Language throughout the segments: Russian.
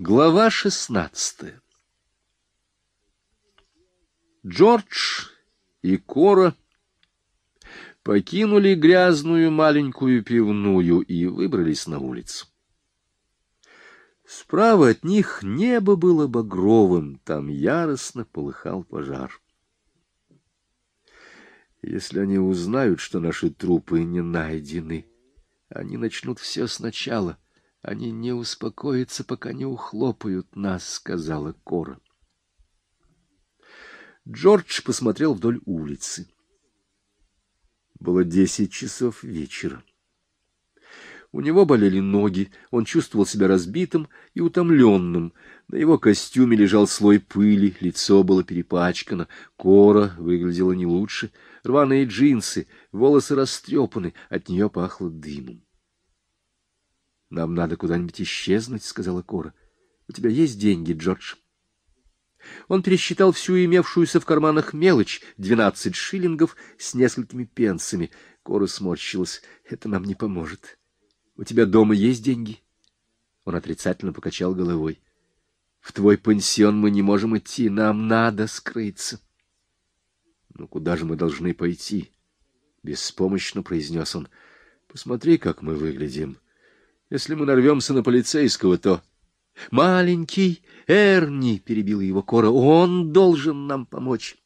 Глава шестнадцатая Джордж и Кора покинули грязную маленькую пивную и выбрались на улицу. Справа от них небо было багровым, там яростно полыхал пожар. Если они узнают, что наши трупы не найдены, они начнут все сначала — они не успокоятся, пока не ухлопают нас, — сказала Кора. Джордж посмотрел вдоль улицы. Было десять часов вечера. У него болели ноги, он чувствовал себя разбитым и утомленным. На его костюме лежал слой пыли, лицо было перепачкано, кора выглядела не лучше, рваные джинсы, волосы растрепаны, от нее пахло дымом. Нам надо куда-нибудь исчезнуть, — сказала Кора. — У тебя есть деньги, Джордж? Он пересчитал всю имевшуюся в карманах мелочь — двенадцать шиллингов с несколькими пенсами. Кора сморщилась. — Это нам не поможет. У тебя дома есть деньги? Он отрицательно покачал головой. — В твой пансион мы не можем идти, нам надо скрыться. — Ну, куда же мы должны пойти? — беспомощно произнес он. — Посмотри, как мы выглядим. — если мы нарвемся на полицейского, то... — Маленький Эрни, — перебил его Кора, — он должен нам помочь.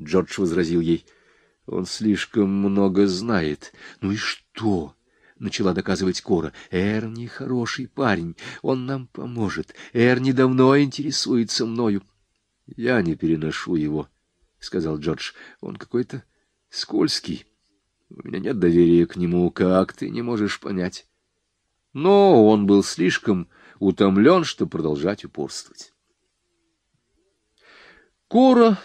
Джордж возразил ей. — Он слишком много знает. — Ну и что? — начала доказывать Кора. — Эрни хороший парень, он нам поможет. Эрни давно интересуется мною. — Я не переношу его, — сказал Джордж. — Он какой-то скользкий. У меня нет доверия к нему, как ты не можешь понять но он был слишком утомлен, чтобы продолжать упорствовать. Кора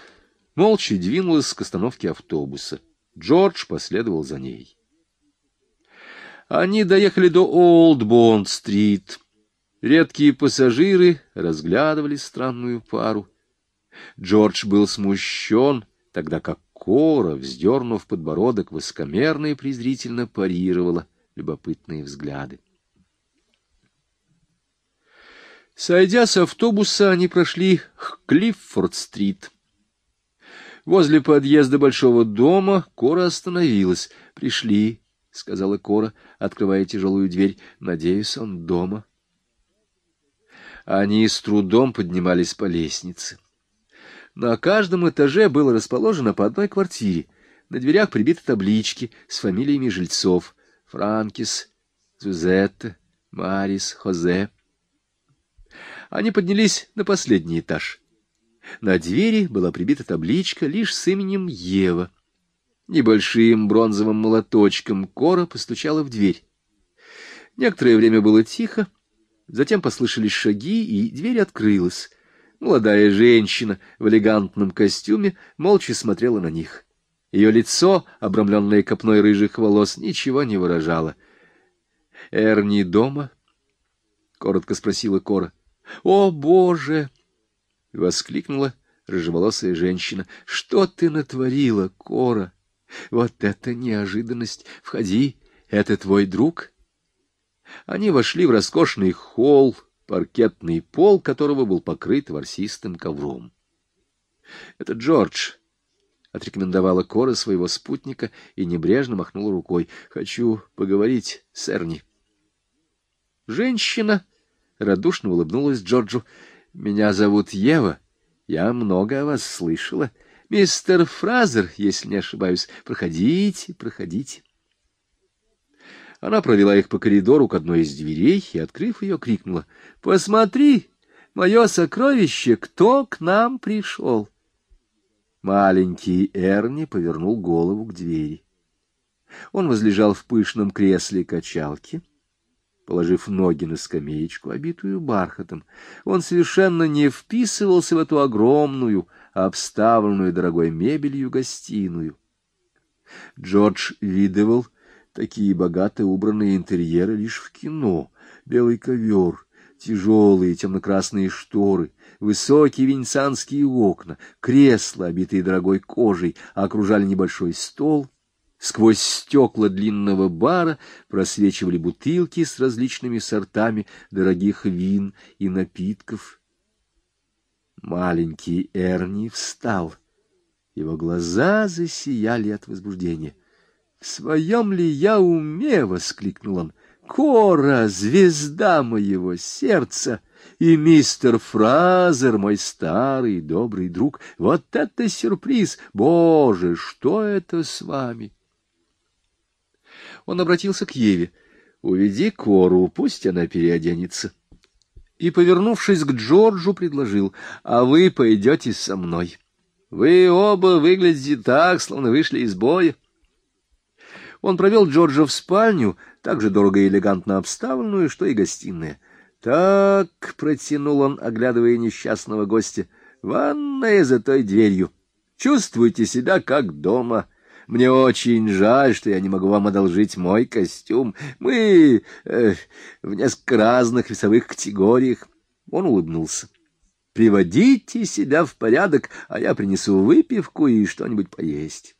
молча двинулась к остановке автобуса. Джордж последовал за ней. Они доехали до Олд-Бонд-стрит. Редкие пассажиры разглядывали странную пару. Джордж был смущен, тогда как Кора, вздернув подбородок, высокомерно и презрительно парировала любопытные взгляды. Сойдя с автобуса, они прошли к Клиффорд-стрит. Возле подъезда большого дома Кора остановилась. «Пришли», — сказала Кора, открывая тяжелую дверь. «Надеюсь, он дома». Они с трудом поднимались по лестнице. На каждом этаже было расположено по одной квартире. На дверях прибиты таблички с фамилиями жильцов. Франкис, Зузетта, Марис, Хозе. Они поднялись на последний этаж. На двери была прибита табличка лишь с именем Ева. Небольшим бронзовым молоточком Кора постучала в дверь. Некоторое время было тихо, затем послышались шаги, и дверь открылась. Молодая женщина в элегантном костюме молча смотрела на них. Ее лицо, обрамленное копной рыжих волос, ничего не выражало. — Эрни дома? — коротко спросила Кора. «О, Боже!» — воскликнула рыжеволосая женщина. «Что ты натворила, Кора? Вот это неожиданность! Входи, это твой друг?» Они вошли в роскошный холл, паркетный пол которого был покрыт ворсистым ковром. «Это Джордж», — отрекомендовала Кора своего спутника и небрежно махнула рукой. «Хочу поговорить с Эрни». Женщина радушно улыбнулась Джорджу. — Меня зовут Ева. Я много о вас слышала. Мистер Фразер, если не ошибаюсь. Проходите, проходите. Она провела их по коридору к одной из дверей и, открыв ее, крикнула. — Посмотри, мое сокровище, кто к нам пришел? Маленький Эрни повернул голову к двери. Он возлежал в пышном кресле качалки положив ноги на скамеечку, обитую бархатом. Он совершенно не вписывался в эту огромную, обставленную дорогой мебелью гостиную. Джордж видывал такие богато убранные интерьеры лишь в кино. Белый ковер, тяжелые темно-красные шторы, высокие венецианские окна, кресла, обитые дорогой кожей, окружали небольшой стол, Сквозь стекла длинного бара просвечивали бутылки с различными сортами дорогих вин и напитков. Маленький Эрни встал. Его глаза засияли от возбуждения. — В своем ли я уме? — воскликнул он. — Кора, звезда моего сердца! И мистер Фразер, мой старый добрый друг, вот это сюрприз! Боже, что это с вами? — он обратился к Еве. «Уведи Кору, пусть она переоденется». И, повернувшись к Джорджу, предложил, «А вы пойдете со мной. Вы оба выглядите так, словно вышли из боя». Он провел Джорджа в спальню, так же дорого и элегантно обставленную, что и гостиная. «Так», — протянул он, оглядывая несчастного гостя, — «ванная за той дверью. Чувствуйте себя как дома». Мне очень жаль, что я не могу вам одолжить мой костюм. Мы э, в несколько разных весовых категориях. Он улыбнулся. Приводите себя в порядок, а я принесу выпивку и что-нибудь поесть.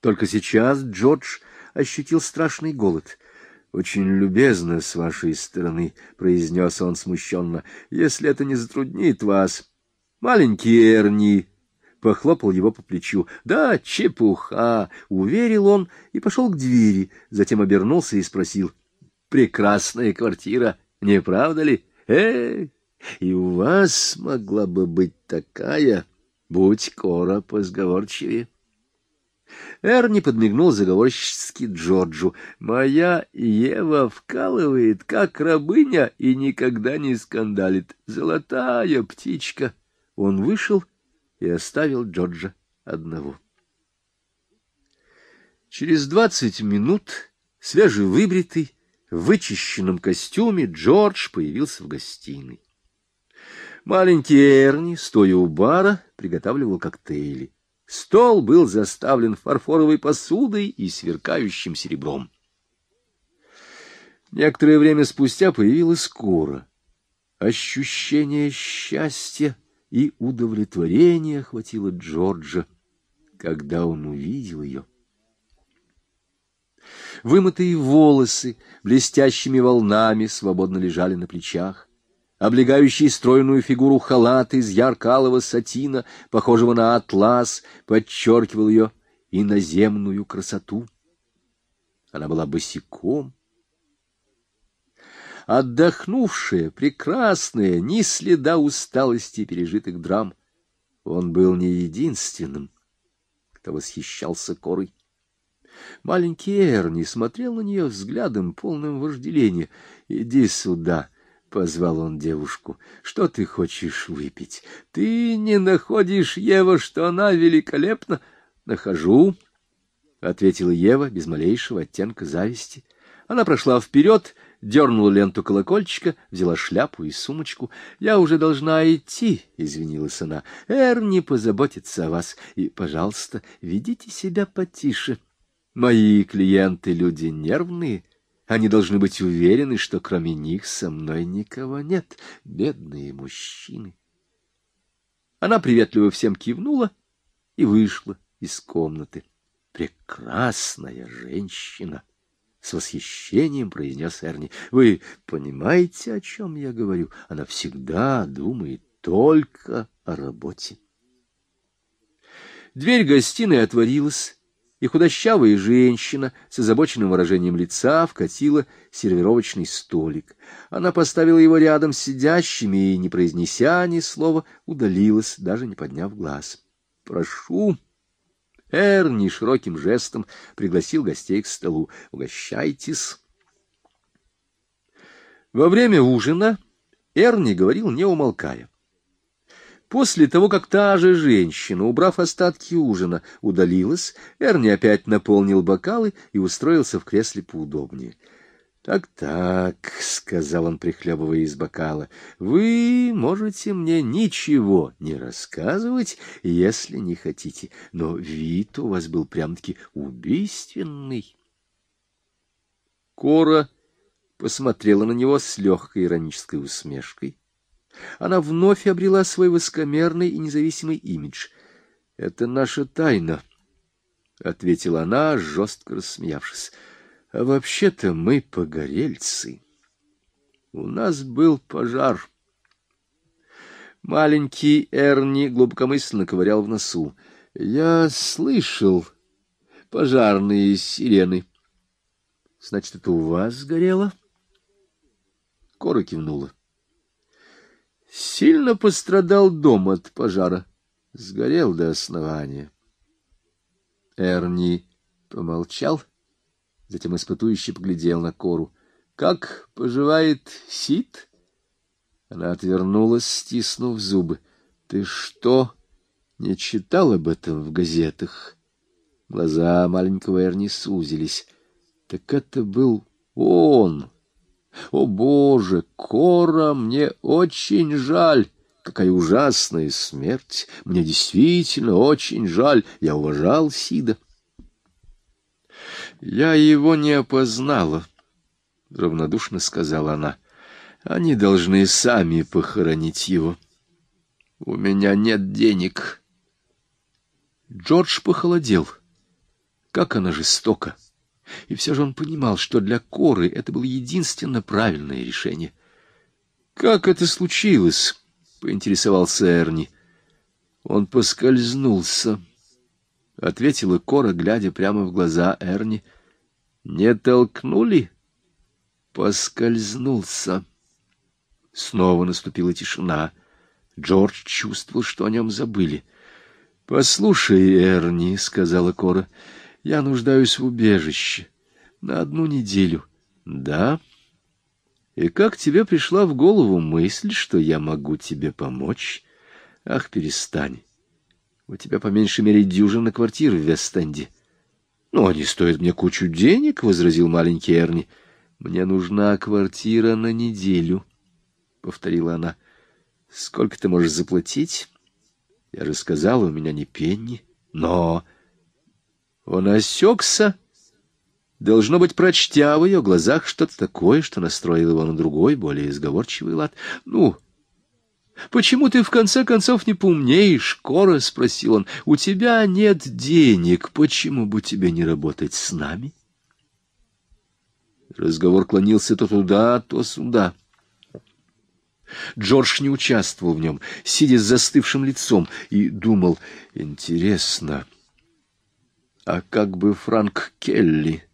Только сейчас Джордж ощутил страшный голод. «Очень любезно с вашей стороны», — произнес он смущенно, — «если это не затруднит вас». Маленький Эрни похлопал его по плечу. «Да, чепуха!» — уверил он и пошел к двери, затем обернулся и спросил. «Прекрасная квартира, не правда ли? Эй, и у вас могла бы быть такая, будь Кора позговорчивее». Эрни подмигнул заговорщически Джорджу. «Моя Ева вкалывает, как рабыня, и никогда не скандалит. Золотая птичка!» Он вышел и оставил Джорджа одного. Через двадцать минут, свежевыбритый, в вычищенном костюме, Джордж появился в гостиной. Маленький Эрни, стоя у бара, приготавливал коктейли. Стол был заставлен фарфоровой посудой и сверкающим серебром. Некоторое время спустя появилась Кора. Ощущение счастья и удовлетворение охватило Джорджа, когда он увидел ее. Вымытые волосы блестящими волнами свободно лежали на плечах. Облегающий стройную фигуру халат из ярко-алого сатина, похожего на атлас, подчеркивал ее иноземную красоту. Она была босиком, отдохнувшая, прекрасная, ни следа усталости пережитых драм. Он был не единственным, кто восхищался корой. Маленький Эрни смотрел на нее взглядом, полным вожделения. — Иди сюда, — позвал он девушку. — Что ты хочешь выпить? Ты не находишь, Ева, что она великолепна? — Нахожу, — ответила Ева без малейшего оттенка зависти. Она прошла вперед дернула ленту колокольчика, взяла шляпу и сумочку. — Я уже должна идти, — извинилась она. — Эрни позаботится о вас. И, пожалуйста, ведите себя потише. Мои клиенты — люди нервные. Они должны быть уверены, что кроме них со мной никого нет. Бедные мужчины. Она приветливо всем кивнула и вышла из комнаты. Прекрасная женщина! — с восхищением произнес Эрни. — Вы понимаете, о чем я говорю? Она всегда думает только о работе. Дверь гостиной отворилась, и худощавая женщина с озабоченным выражением лица вкатила сервировочный столик. Она поставила его рядом с сидящими и, не произнеся ни слова, удалилась, даже не подняв глаз. — Прошу, Эрни широким жестом пригласил гостей к столу. «Угощайтесь». Во время ужина Эрни говорил, не умолкая. После того, как та же женщина, убрав остатки ужина, удалилась, Эрни опять наполнил бокалы и устроился в кресле поудобнее. «Так-так», — сказал он, прихлебывая из бокала, — «вы можете мне ничего не рассказывать, если не хотите, но вид у вас был прям-таки убийственный». Кора посмотрела на него с легкой иронической усмешкой. Она вновь обрела свой воскомерный и независимый имидж. «Это наша тайна», ответила она, жестко рассмеявшись. — А вообще-то мы погорельцы. У нас был пожар. Маленький Эрни глубокомысленно ковырял в носу. Я слышал пожарные сирены. — Значит, это у вас сгорело? Кора кивнула. Сильно пострадал дом от пожара. Сгорел до основания. Эрни помолчал, затем испытующе поглядел на Кору. — Как поживает Сид? Она отвернулась, стиснув зубы. — Ты что, не читал об этом в газетах? Глаза маленького Эрни сузились. — Так это был он! О, Боже, Кора, мне очень жаль! Какая ужасная смерть! Мне действительно очень жаль. Я уважал Сида. Я его не опознала, — равнодушно сказала она. Они должны сами похоронить его. У меня нет денег. Джордж похолодел. Как она жестока! И все же он понимал, что для Коры это было единственно правильное решение. — Как это случилось? поинтересовался Эрни. Он поскользнулся, ответила Кора, глядя прямо в глаза Эрни. Не толкнули? Поскользнулся. Снова наступила тишина. Джордж чувствовал, что о нем забыли. «Послушай, Эрни», — сказала Кора, — «я нуждаюсь в убежище. На одну неделю». «Да?» И как тебе пришла в голову мысль, что я могу тебе помочь? Ах, перестань. У тебя по меньшей мере дюжина квартир в Вестенде. Ну, они стоят мне кучу денег, — возразил маленький Эрни. Мне нужна квартира на неделю, — повторила она. Сколько ты можешь заплатить? Я же сказала, у меня не пенни. Но... Он осекся Должно быть, прочтя в ее глазах что-то такое, что настроило его на другой, более изговорчивый лад. — Ну, почему ты в конце концов не поумнеешь, Кора? — спросил он. — У тебя нет денег, почему бы тебе не работать с нами? Разговор клонился то туда, то сюда. Джордж не участвовал в нем, сидя с застывшим лицом, и думал, интересно, а как бы Франк Келли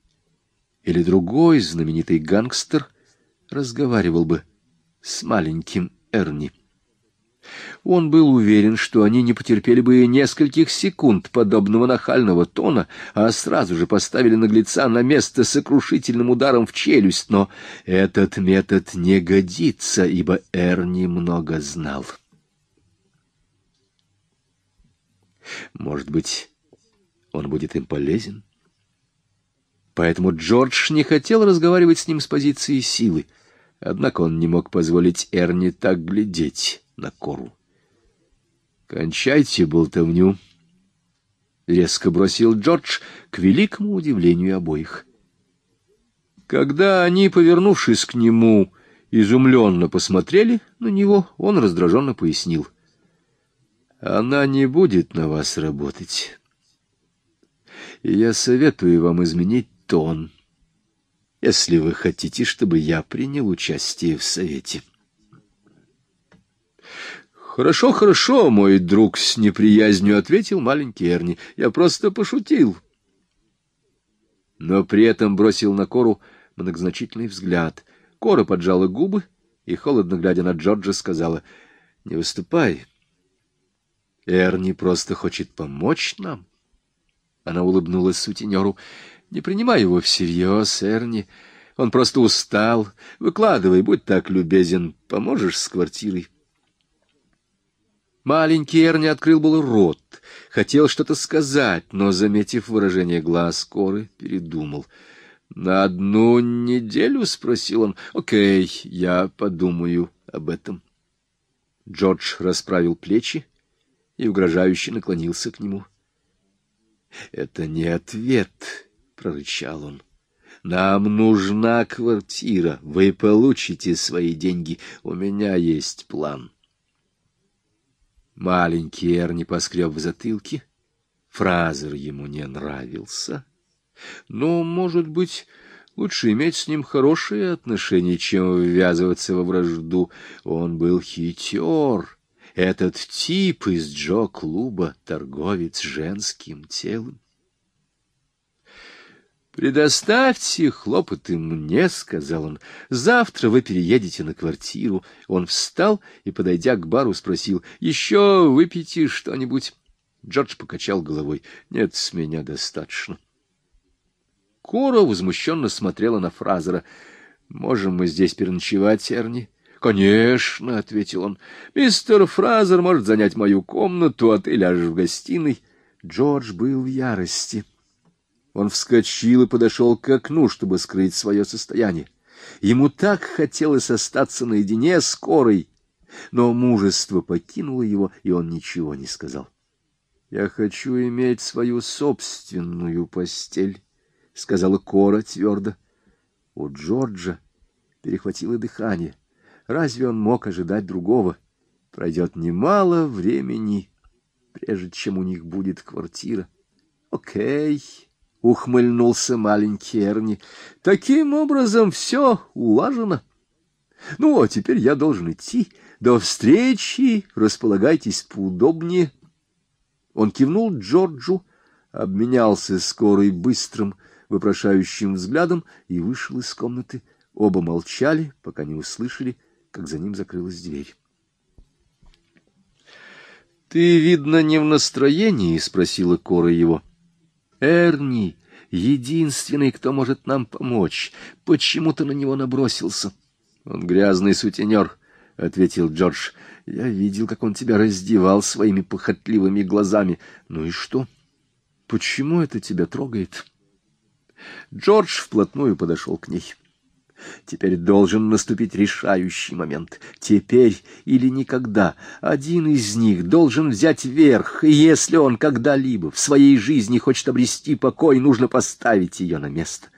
или другой знаменитый гангстер разговаривал бы с маленьким Эрни. Он был уверен, что они не потерпели бы и нескольких секунд подобного нахального тона, а сразу же поставили наглеца на место сокрушительным ударом в челюсть, но этот метод не годится, ибо Эрни много знал. Может быть, он будет им полезен? Поэтому Джордж не хотел разговаривать с ним с позиции силы. Однако он не мог позволить Эрни так глядеть на Кору. «Кончайте болтовню», — резко бросил Джордж к великому удивлению обоих. Когда они, повернувшись к нему, изумленно посмотрели на него, он раздраженно пояснил. «Она не будет на вас работать. Я советую вам изменить тон, если вы хотите, чтобы я принял участие в совете. «Хорошо, хорошо, мой друг с неприязнью ответил маленький Эрни. Я просто пошутил». Но при этом бросил на Кору многозначительный взгляд. Кора поджала губы и, холодно глядя на Джорджа, сказала, «Не выступай. Эрни просто хочет помочь нам». Она улыбнулась сутенеру. Не принимай его всерьез, Эрни. Он просто устал. Выкладывай, будь так любезен, поможешь с квартирой. Маленький Эрни открыл был рот, хотел что-то сказать, но, заметив выражение глаз Коры, передумал. «На одну неделю?» — спросил он. «Окей, я подумаю об этом». Джордж расправил плечи и угрожающе наклонился к нему. «Это не ответ», прорычал он. Нам нужна квартира. Вы получите свои деньги. У меня есть план. Маленький Эрни поскреб в затылке Фразер ему не нравился. Но, может быть, лучше иметь с ним хорошие отношения, чем ввязываться во вражду. Он был хитер. Этот тип из Джо-клуба, торговец женским телом. «Предоставьте хлопоты мне», — сказал он. «Завтра вы переедете на квартиру». Он встал и, подойдя к бару, спросил, «Еще выпейте что-нибудь?» Джордж покачал головой. «Нет, с меня достаточно». Кора возмущенно смотрела на Фразера. «Можем мы здесь переночевать, Эрни?» «Конечно», — ответил он. «Мистер Фразер может занять мою комнату, а ты ляжешь в гостиной». Джордж был в ярости. Он вскочил и подошел к окну, чтобы скрыть свое состояние. Ему так хотелось остаться наедине с Корой, но мужество покинуло его, и он ничего не сказал. — Я хочу иметь свою собственную постель, — сказала Кора твердо. У Джорджа перехватило дыхание. Разве он мог ожидать другого? Пройдет немало времени, прежде чем у них будет квартира. Окей. — ухмыльнулся маленький Эрни. — Таким образом все улажено. Ну, а теперь я должен идти. До встречи, располагайтесь поудобнее. Он кивнул Джорджу, обменялся скорой быстрым, вопрошающим взглядом и вышел из комнаты. Оба молчали, пока не услышали, как за ним закрылась дверь. — Ты, видно, не в настроении? — спросила Кора его. — Эрни — единственный, кто может нам помочь. Почему ты на него набросился? — Он грязный сутенер, — ответил Джордж. — Я видел, как он тебя раздевал своими похотливыми глазами. Ну и что? Почему это тебя трогает? Джордж вплотную подошел к ней. — Теперь должен наступить решающий момент. Теперь или никогда. Один из них должен взять верх, и если он когда-либо в своей жизни хочет обрести покой, нужно поставить ее на место.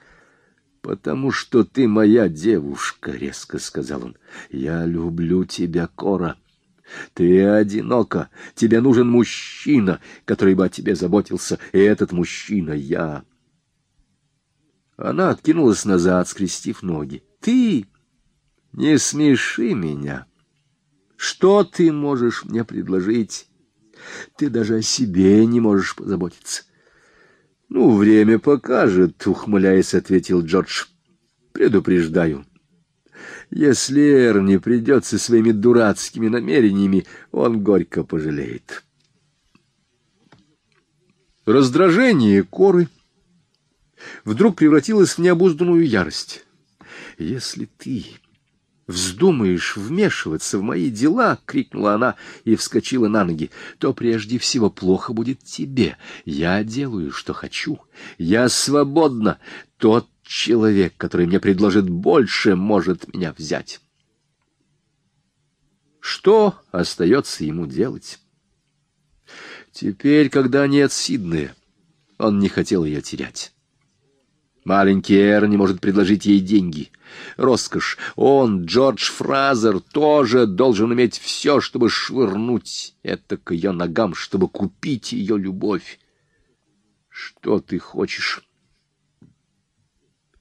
«Потому что ты моя девушка», — резко сказал он. «Я люблю тебя, Кора». Ты одинока, тебе нужен мужчина, который бы о тебе заботился, и этот мужчина — я. Она откинулась назад, скрестив ноги. «Ты не смеши меня. Что ты можешь мне предложить? Ты даже о себе не можешь позаботиться». «Ну, время покажет», — ухмыляясь, ответил Джордж. «Предупреждаю». Если Эрни придет со своими дурацкими намерениями, он горько пожалеет. Раздражение коры — вдруг превратилась в необузданную ярость. «Если ты вздумаешь вмешиваться в мои дела, — крикнула она и вскочила на ноги, — то прежде всего плохо будет тебе. Я делаю, что хочу. Я свободна. Тот человек, который мне предложит больше, может меня взять. Что остается ему делать? Теперь, когда нет Сиднея, он не хотел ее терять. Маленький Эрни может предложить ей деньги. Роскошь. Он, Джордж Фразер, тоже должен иметь все, чтобы швырнуть это к ее ногам, чтобы купить ее любовь. Что ты хочешь?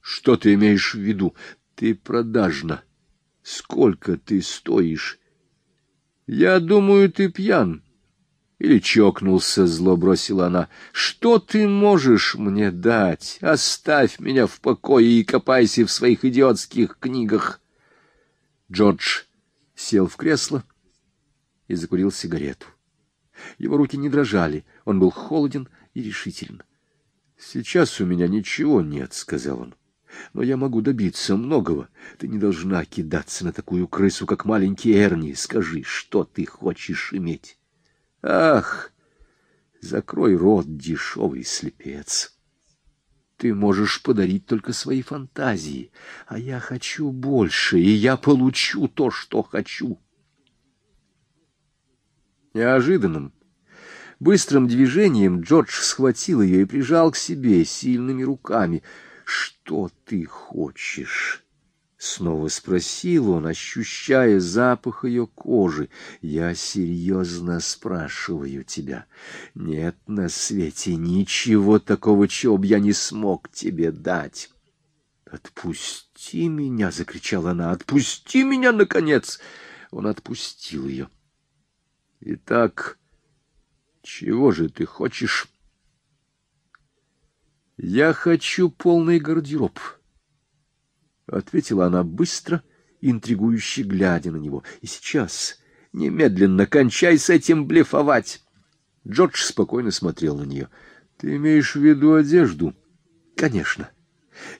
Что ты имеешь в виду? Ты продажна. Сколько ты стоишь? Я думаю, ты пьян. Или чокнулся, зло бросила она. Что ты можешь мне дать? Оставь меня в покое и копайся в своих идиотских книгах. Джордж сел в кресло и закурил сигарету. Его руки не дрожали, он был холоден и решителен. — Сейчас у меня ничего нет, — сказал он. — Но я могу добиться многого. Ты не должна кидаться на такую крысу, как маленький Эрни. Скажи, что ты хочешь иметь? Ах, закрой рот, дешевый слепец. Ты можешь подарить только свои фантазии, а я хочу больше, и я получу то, что хочу. Неожиданным, быстрым движением Джордж схватил ее и прижал к себе сильными руками. — Что ты хочешь? — Снова спросил он, ощущая запах ее кожи. «Я серьезно спрашиваю тебя. Нет на свете ничего такого, чего б я не смог тебе дать». «Отпусти меня!» — закричала она. «Отпусти меня, наконец!» Он отпустил ее. «Итак, чего же ты хочешь?» «Я хочу полный гардероб». — ответила она быстро, интригующе глядя на него. — И сейчас, немедленно, кончай с этим блефовать. Джордж спокойно смотрел на нее. — Ты имеешь в виду одежду? — Конечно.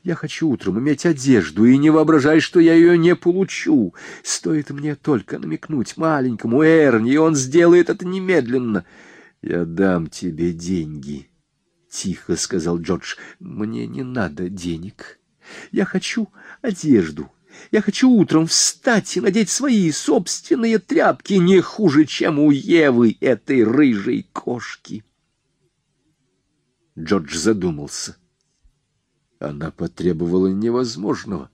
Я хочу утром иметь одежду, и не воображай, что я ее не получу. Стоит мне только намекнуть маленькому Эрни, и он сделает это немедленно. — Я дам тебе деньги, — тихо сказал Джордж. — Мне не надо денег. — я хочу одежду. Я хочу утром встать и надеть свои собственные тряпки не хуже, чем у Евы, этой рыжей кошки. Джордж задумался. Она потребовала невозможного.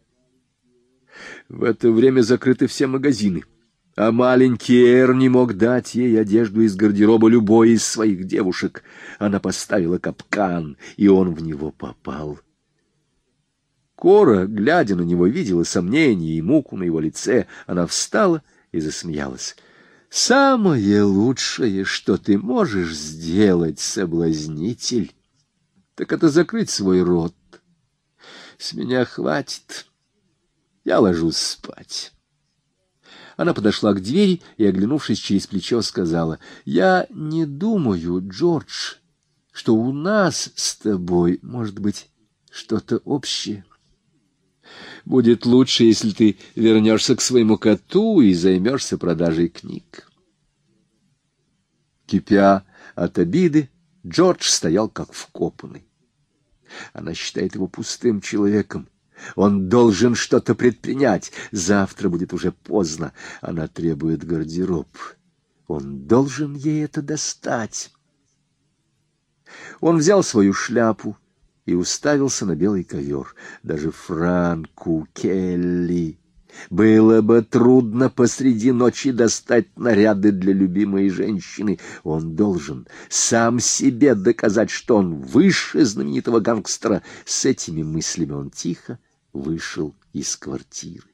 В это время закрыты все магазины, а маленький Эр не мог дать ей одежду из гардероба любой из своих девушек. Она поставила капкан, и он в него попал. Кора, глядя на него, видела сомнение и муку на его лице. Она встала и засмеялась. «Самое лучшее, что ты можешь сделать, соблазнитель, так это закрыть свой рот. С меня хватит. Я ложусь спать». Она подошла к двери и, оглянувшись через плечо, сказала, «Я не думаю, Джордж, что у нас с тобой может быть что-то общее». Будет лучше, если ты вернешься к своему коту и займешься продажей книг. Кипя от обиды, Джордж стоял как вкопанный. Она считает его пустым человеком. Он должен что-то предпринять. Завтра будет уже поздно. Она требует гардероб. Он должен ей это достать. Он взял свою шляпу и уставился на белый ковер. Даже Франку Келли было бы трудно посреди ночи достать наряды для любимой женщины. Он должен сам себе доказать, что он выше знаменитого гангстера. С этими мыслями он тихо вышел из квартиры.